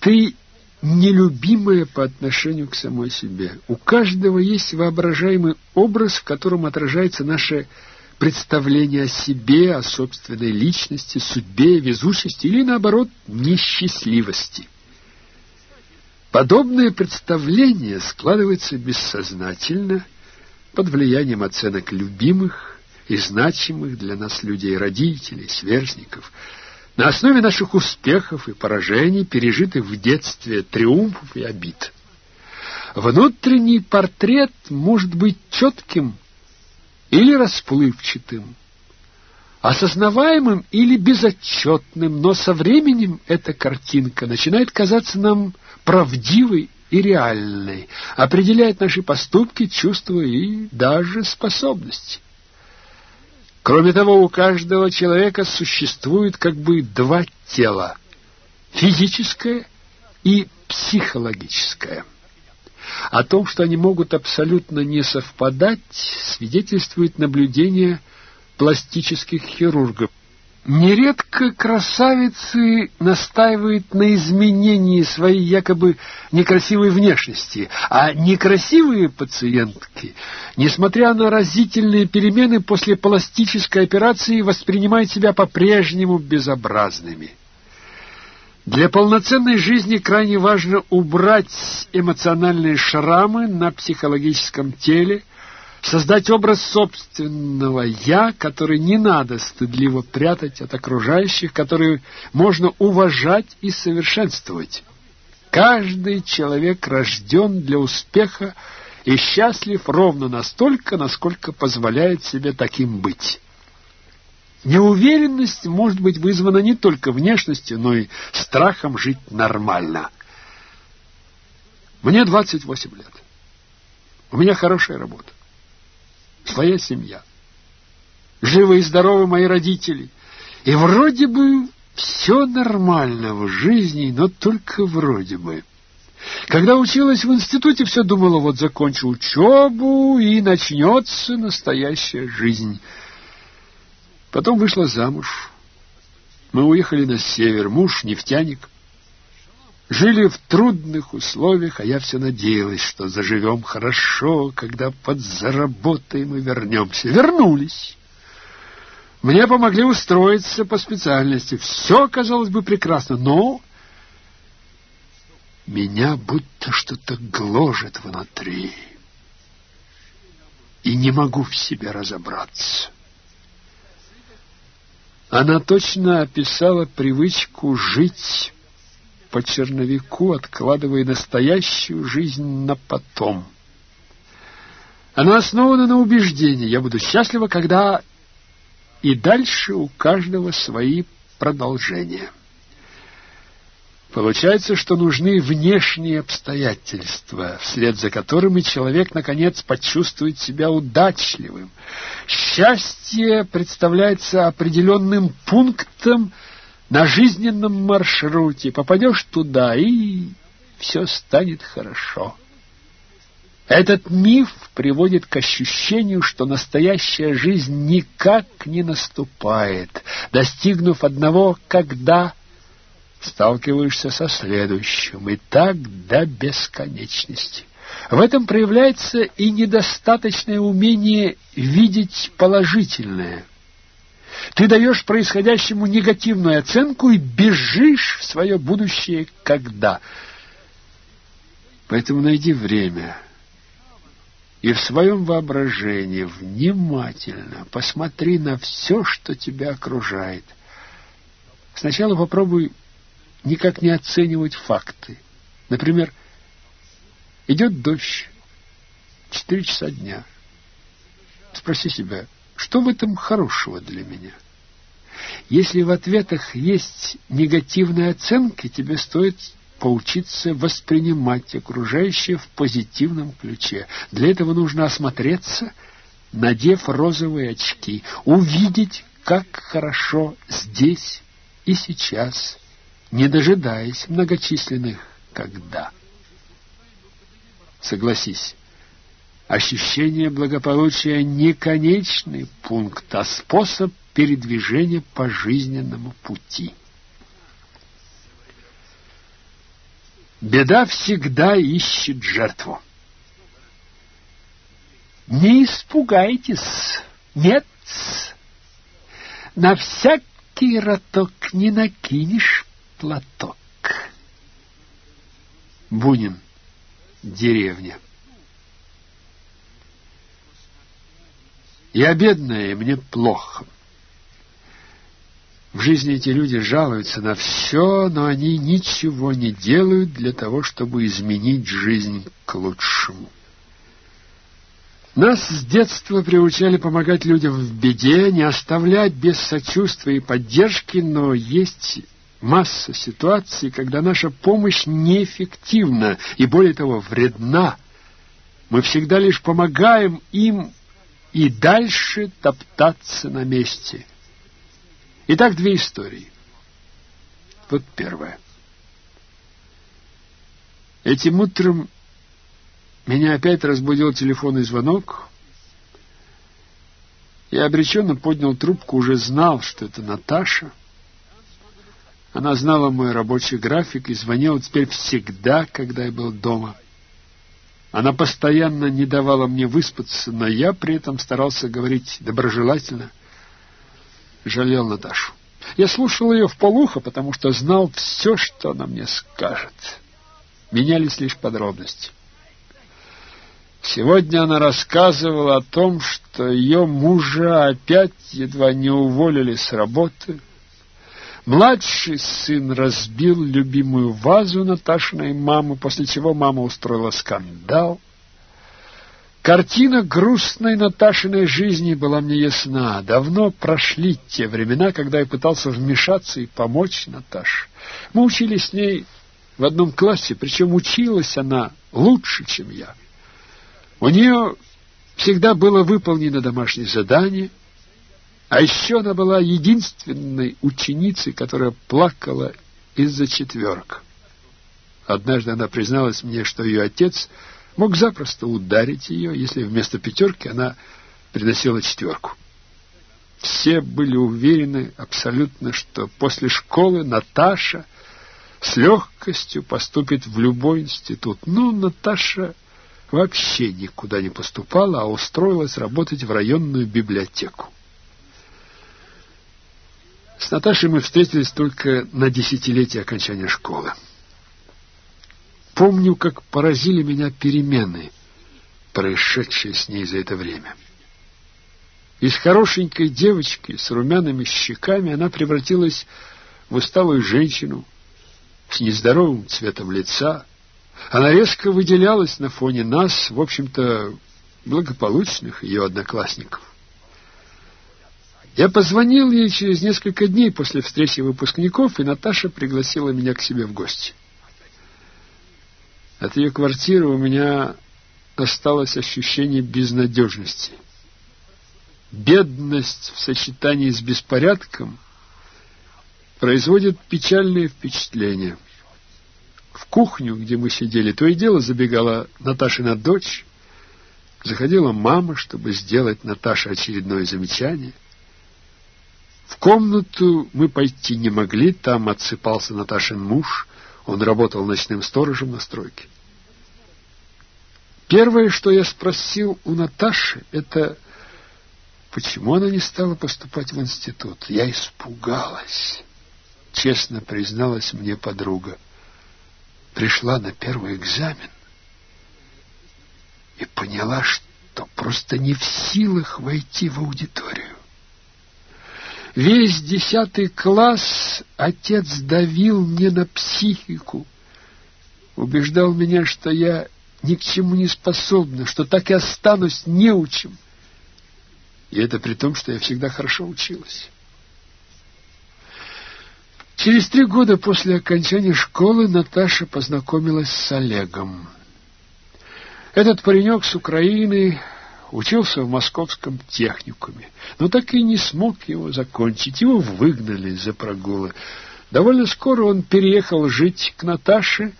Ты нелюбимая по отношению к самой себе. У каждого есть воображаемый образ, в котором отражается наше представление о себе, о собственной личности, судьбе, везучести или, наоборот, несчастливости. Подобное представление складывается бессознательно под влиянием оценок любимых и значимых для нас людей, родителей, сверстников, на основе наших успехов и поражений, пережитых в детстве триумфов и обид. Внутренний портрет может быть четким или расплывчатым, осознаваемым или безотчетным, но со временем эта картинка начинает казаться нам правдивой и реальной, определяет наши поступки, чувства и даже способности. Кроме того, у каждого человека существует как бы два тела – физическое и психологическое. О том, что они могут абсолютно не совпадать, свидетельствует наблюдение пластических хирургов. Нередко красавицы настаивают на изменении своей якобы некрасивой внешности, а некрасивые пациентки, несмотря на разительные перемены после пластической операции, воспринимают себя по-прежнему безобразными. Для полноценной жизни крайне важно убрать эмоциональные шрамы на психологическом теле, создать образ собственного «я», который не надо стыдливо прятать от окружающих, который можно уважать и совершенствовать. Каждый человек рожден для успеха и счастлив ровно настолько, насколько позволяет себе таким быть. Неуверенность может быть вызвана не только внешностью, но и страхом жить нормально. Мне 28 лет. У меня хорошая работа своя семья. Живы и здоровы мои родители. И вроде бы все нормально в жизни, но только вроде бы. Когда училась в институте, все думала, вот закончу учебу, и начнется настоящая жизнь. Потом вышла замуж. Мы уехали на север, муж нефтяник. Жили в трудных условиях, а я все надеялась, что заживем хорошо, когда подзаработаем и вернемся. Вернулись. Мне помогли устроиться по специальности. Все, казалось бы, прекрасно, но меня будто что-то гложет внутри. И не могу в себе разобраться. Она точно описала привычку жить по черновику, откладывая настоящую жизнь на потом. Она основана на убеждении «я буду счастлива, когда...» И дальше у каждого свои продолжения. Получается, что нужны внешние обстоятельства, вслед за которыми человек, наконец, почувствует себя удачливым. Счастье представляется определенным пунктом, на жизненном маршруте, попадешь туда, и все станет хорошо. Этот миф приводит к ощущению, что настоящая жизнь никак не наступает. Достигнув одного «когда», сталкиваешься со следующим, и так до бесконечности. В этом проявляется и недостаточное умение видеть положительное, ты даешь происходящему негативную оценку и бежишь в свое будущее когда. Поэтому найди время и в своем воображении внимательно посмотри на все, что тебя окружает. Сначала попробуй никак не оценивать факты. Например, идет дождь, четыре часа дня. Спроси себя, что в этом хорошего для меня? Если в ответах есть негативные оценки, тебе стоит поучиться воспринимать окружающее в позитивном ключе. Для этого нужно осмотреться, надев розовые очки, увидеть, как хорошо здесь и сейчас, не дожидаясь многочисленных «когда». Согласись, Ощущение благополучия не конечный пункт, а способ передвижения по жизненному пути. Беда всегда ищет жертву. Не испугайтесь, нет, на всякий роток не накинешь платок. Бунин. Деревня. Я бедная, и мне плохо. В жизни эти люди жалуются на все, но они ничего не делают для того, чтобы изменить жизнь к лучшему. Нас с детства приучали помогать людям в беде, не оставлять без сочувствия и поддержки, но есть масса ситуаций, когда наша помощь неэффективна и, более того, вредна. Мы всегда лишь помогаем им и дальше топтаться на месте. Итак, две истории. Вот первая. Этим утром меня опять разбудил телефонный звонок. Я обреченно поднял трубку, уже знал, что это Наташа. Она знала мой рабочий график и звонила теперь всегда, когда я был дома. Она постоянно не давала мне выспаться, но я при этом старался говорить доброжелательно. Жалел Наташу. Я слушал ее в полухо, потому что знал все, что она мне скажет. Менялись лишь подробности. Сегодня она рассказывала о том, что ее мужа опять едва не уволили с работы. Младший сын разбил любимую вазу Наташиной мамы, после чего мама устроила скандал. Картина грустной Наташиной жизни была мне ясна. Давно прошли те времена, когда я пытался вмешаться и помочь Наташе. Мы учились с ней в одном классе, причем училась она лучше, чем я. У нее всегда было выполнено домашнее задание, а еще она была единственной ученицей, которая плакала из-за четверок. Однажды она призналась мне, что ее отец мог запросто ударить ее, если вместо пятерки она приносила четверку. Все были уверены абсолютно, что после школы Наташа с легкостью поступит в любой институт. Но Наташа вообще никуда не поступала, а устроилась работать в районную библиотеку. С Наташей мы встретились только на десятилетие окончания школы. Помню, как поразили меня перемены, происшедшие с ней за это время. Из хорошенькой девочки с румяными щеками она превратилась в усталую женщину с нездоровым цветом лица, она резко выделялась на фоне нас, в общем-то, благополучных ее одноклассников. Я позвонил ей через несколько дней после встречи выпускников, и Наташа пригласила меня к себе в гости. От ее квартиры у меня осталось ощущение безнадежности. Бедность в сочетании с беспорядком производит печальные впечатления – в кухню, где мы сидели, то и дело забегала Наташина дочь, заходила мама, чтобы сделать Наташе очередное замечание. В комнату мы пойти не могли, там отсыпался Наташин муж, он работал ночным сторожем на стройке. Первое, что я спросил у Наташи, это почему она не стала поступать в институт. Я испугалась, честно призналась мне подруга пришла на первый экзамен и поняла, что просто не в силах войти в аудиторию. Весь десятый класс отец давил мне на психику, убеждал меня, что я ни к чему не способна, что так и останусь неучим. И это при том, что я всегда хорошо училась. Через три года после окончания школы Наташа познакомилась с Олегом. Этот паренек с Украины учился в московском техникуме, но так и не смог его закончить. Его выгнали за прогулы. Довольно скоро он переехал жить к Наташе,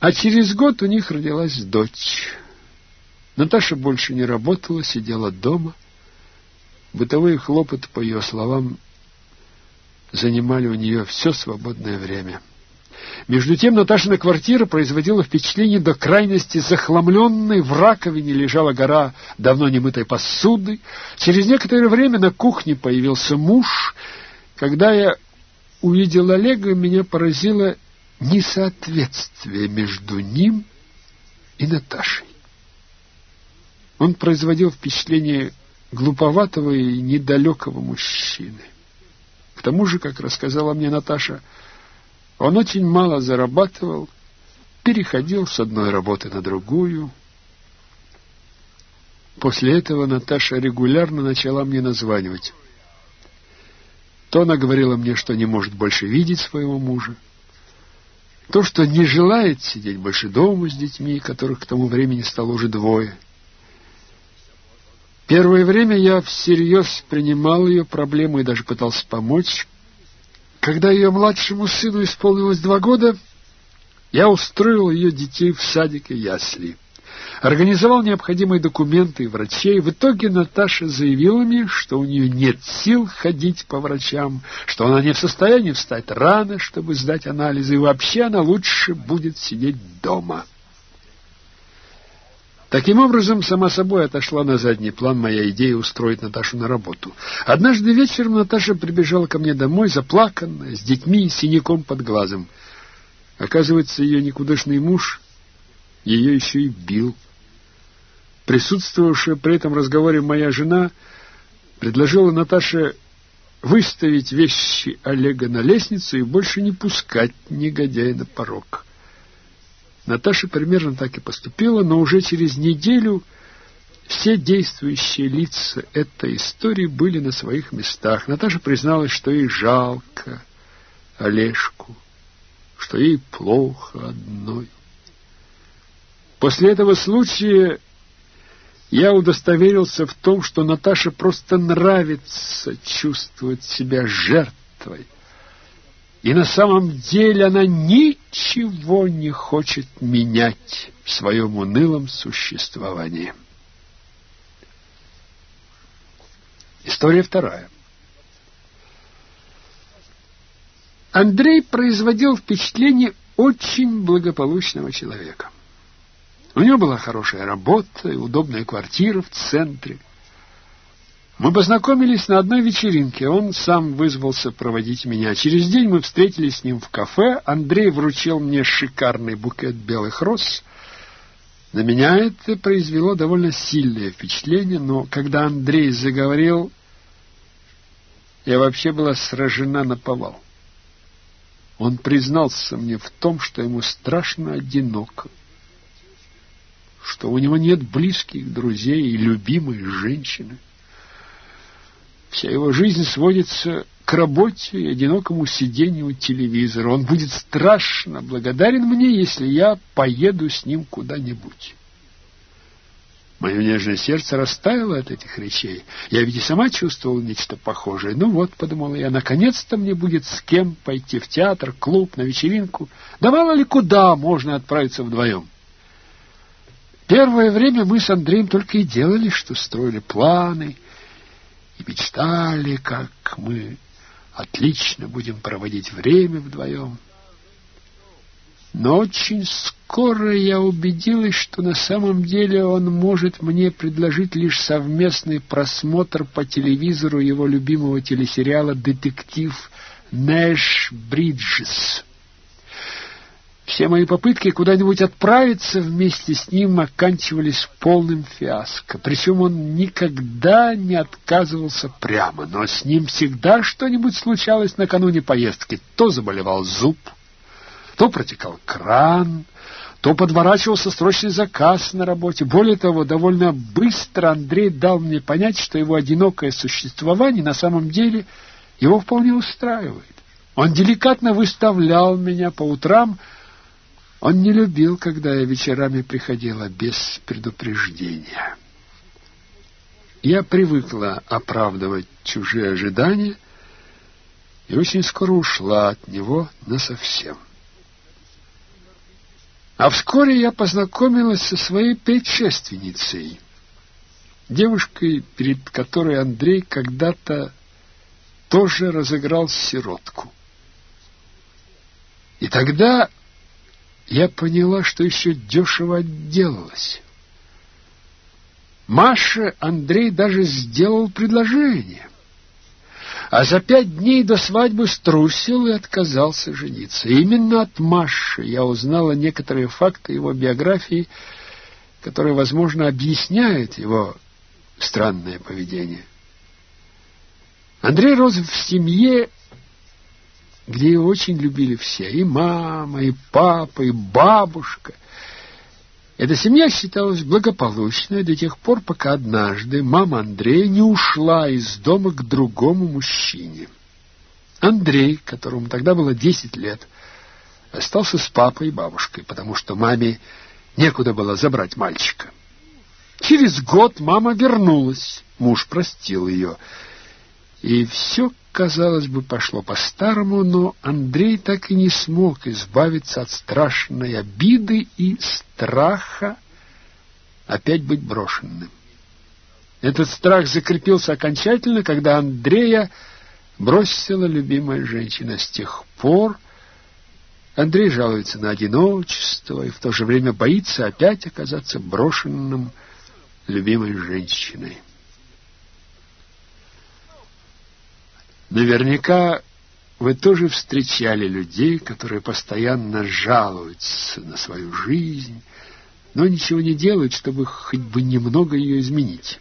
а через год у них родилась дочь. Наташа больше не работала, сидела дома. Бытовые хлопоты, по ее словам, занимали у нее все свободное время. Между тем Наташина квартира производила впечатление до крайности захламленной. В раковине лежала гора давно немытой посуды. Через некоторое время на кухне появился муж. Когда я увидел Олега, меня поразило несоответствие между ним и Наташей. Он производил впечатление глуповатого и недалекого мужчины. К тому же, как рассказала мне Наташа, он очень мало зарабатывал, переходил с одной работы на другую. После этого Наташа регулярно начала мне названивать. То она говорила мне, что не может больше видеть своего мужа, то, что не желает сидеть больше дома с детьми, которых к тому времени стало уже двое. Первое время я всерьез принимал ее проблему и даже пытался помочь. Когда ее младшему сыну исполнилось два года, я устроил ее детей в садик и ясли организовал необходимые документы и врачей. В итоге Наташа заявила мне, что у нее нет сил ходить по врачам, что она не в состоянии встать рано, чтобы сдать анализы, и вообще она лучше будет сидеть дома. Таким образом, сама собой отошла на задний план моя идея устроить Наташу на работу. Однажды вечером Наташа прибежала ко мне домой, заплаканная, с детьми и синяком под глазом. Оказывается, ее никудышный муж ее еще и бил. Присутствовавшая при этом разговоре моя жена предложила Наташе выставить вещи Олега на лестницу и больше не пускать негодяя на порог. Наташа примерно так и поступила, но уже через неделю все действующие лица этой истории были на своих местах. Наташа призналась, что ей жалко Олежку, что ей плохо одной. После этого случая я удостоверился в том, что Наташе просто нравится чувствовать себя жертвой. И на самом деле она ничего не хочет менять в своем унылом существовании. История вторая. Андрей производил впечатление очень благополучного человека. У него была хорошая работа и удобная квартира в центре. Мы познакомились на одной вечеринке. Он сам вызвался проводить меня. Через день мы встретились с ним в кафе. Андрей вручил мне шикарный букет белых роз. На меня это произвело довольно сильное впечатление, но когда Андрей заговорил, я вообще была сражена на повал. Он признался мне в том, что ему страшно одиноко что у него нет близких друзей и любимой женщины. Вся его жизнь сводится к работе и одинокому сидению у телевизора. Он будет страшно благодарен мне, если я поеду с ним куда-нибудь. Мое нежное сердце растаяло от этих речей. Я ведь и сама чувствовала нечто похожее. Ну вот, подумала я, наконец-то мне будет с кем пойти в театр, клуб, на вечеринку. Да ли куда можно отправиться вдвоем. Первое время мы с Андреем только и делали, что строили планы и мечтали, как мы отлично будем проводить время вдвоем. Но очень скоро я убедилась, что на самом деле он может мне предложить лишь совместный просмотр по телевизору его любимого телесериала «Детектив Нэш Бриджес». Все мои попытки куда-нибудь отправиться вместе с ним оканчивались полным фиаско. Причем он никогда не отказывался прямо, но с ним всегда что-нибудь случалось накануне поездки. То заболевал зуб, то протекал кран, то подворачивался срочный заказ на работе. Более того, довольно быстро Андрей дал мне понять, что его одинокое существование на самом деле его вполне устраивает. Он деликатно выставлял меня по утрам, он не любил, когда я вечерами приходила без предупреждения. Я привыкла оправдывать чужие ожидания и очень скоро ушла от него насовсем. А вскоре я познакомилась со своей предшественницей, девушкой, перед которой Андрей когда-то тоже разыграл сиротку. И тогда я поняла, что еще дешево отделалась. Маше Андрей даже сделал предложение. А за пять дней до свадьбы струсил и отказался жениться. Именно от Маши я узнала некоторые факты его биографии, которые, возможно, объясняют его странное поведение. Андрей рос в семье, где его очень любили все, и мама, и папа, и бабушка. Эта семья считалась благополучной до тех пор, пока однажды мама Андрея не ушла из дома к другому мужчине. Андрей, которому тогда было 10 лет, остался с папой и бабушкой, потому что маме некуда было забрать мальчика. Через год мама вернулась, муж простил ее, и все, казалось бы, пошло по-старому, но Андрей так и не смог избавиться от страшной обиды и страха опять быть брошенным. Этот страх закрепился окончательно, когда Андрея бросила любимая женщина. С тех пор Андрей жалуется на одиночество и в то же время боится опять оказаться брошенным любимой женщиной. Наверняка вы тоже встречали людей, которые постоянно жалуются на свою жизнь, но ничего не делают, чтобы хоть бы немного ее изменить.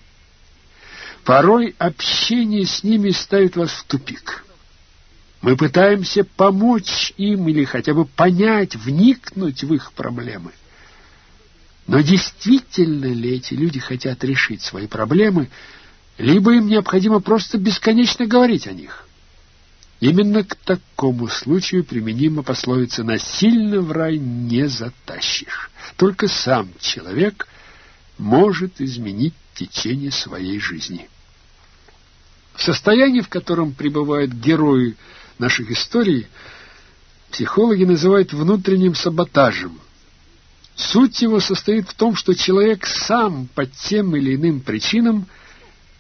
Порой общение с ними ставит вас в тупик. Мы пытаемся помочь им или хотя бы понять, вникнуть в их проблемы. Но действительно ли эти люди хотят решить свои проблемы – либо им необходимо просто бесконечно говорить о них. Именно к такому случаю применима пословица «насильно в рай не затащишь». Только сам человек может изменить течение своей жизни. Состояние, в котором пребывают герои наших историй, психологи называют внутренним саботажем. Суть его состоит в том, что человек сам по тем или иным причинам –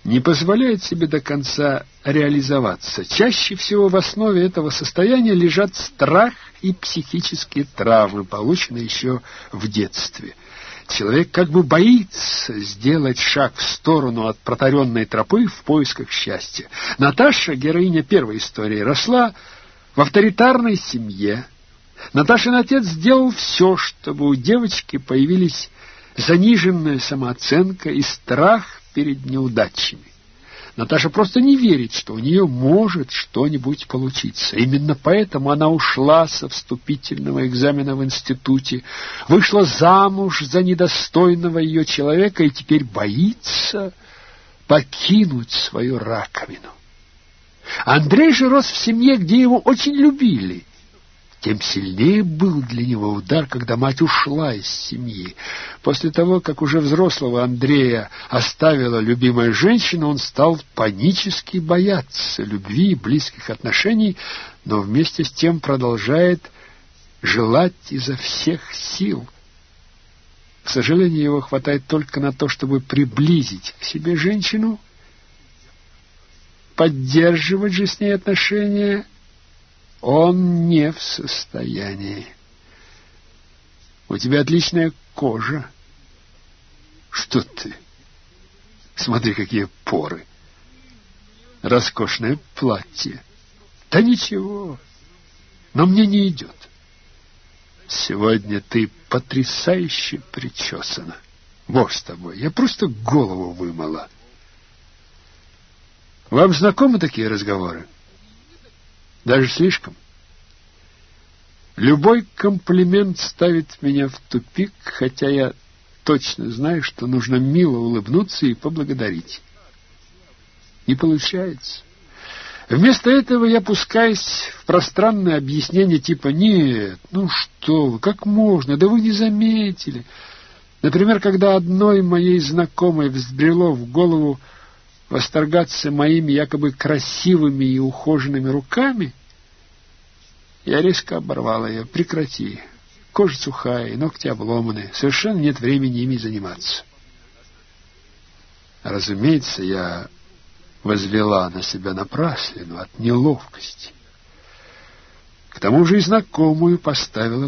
не позволяет себе до конца реализоваться. Чаще всего в основе этого состояния лежат страх и психические травмы, полученные еще в детстве. Человек как бы боится сделать шаг в сторону от протаренной тропы в поисках счастья. Наташа, героиня первой истории, росла в авторитарной семье. Наташин отец сделал все, чтобы у девочки появились заниженная самооценка и страх перед неудачами. Наташа просто не верит, что у нее может что-нибудь получиться. Именно поэтому она ушла со вступительного экзамена в институте, вышла замуж за недостойного ее человека и теперь боится покинуть свою раковину. Андрей же рос в семье, где его очень любили, тем сильнее был для него удар, когда мать ушла из семьи. После того, как уже взрослого Андрея оставила любимая женщина, он стал панически бояться любви и близких отношений, но вместе с тем продолжает желать изо всех сил. К сожалению, его хватает только на то, чтобы приблизить к себе женщину, поддерживать же с ней отношения — он не в состоянии. У тебя отличная кожа. Что ты? Смотри, какие поры. Роскошное платье. Да ничего, но мне не идет. Сегодня ты потрясающе причесана. Бог с тобой, я просто голову вымыла. Вам знакомы такие разговоры? — даже слишком. Любой комплимент ставит меня в тупик, хотя я точно знаю, что нужно мило улыбнуться и поблагодарить. Не получается. Вместо этого я пускаюсь в пространное объяснение типа «Нет, ну что вы, как можно, да вы не заметили». Например, когда одной моей знакомой взбрело в голову восторгаться моими якобы красивыми и ухоженными руками, я резко оборвал ее. Прекрати. Кожа сухая, ногти обломаны. Совершенно нет времени ими заниматься. Разумеется, я возвела на себя напраслину от неловкости. К тому же и знакомую поставила в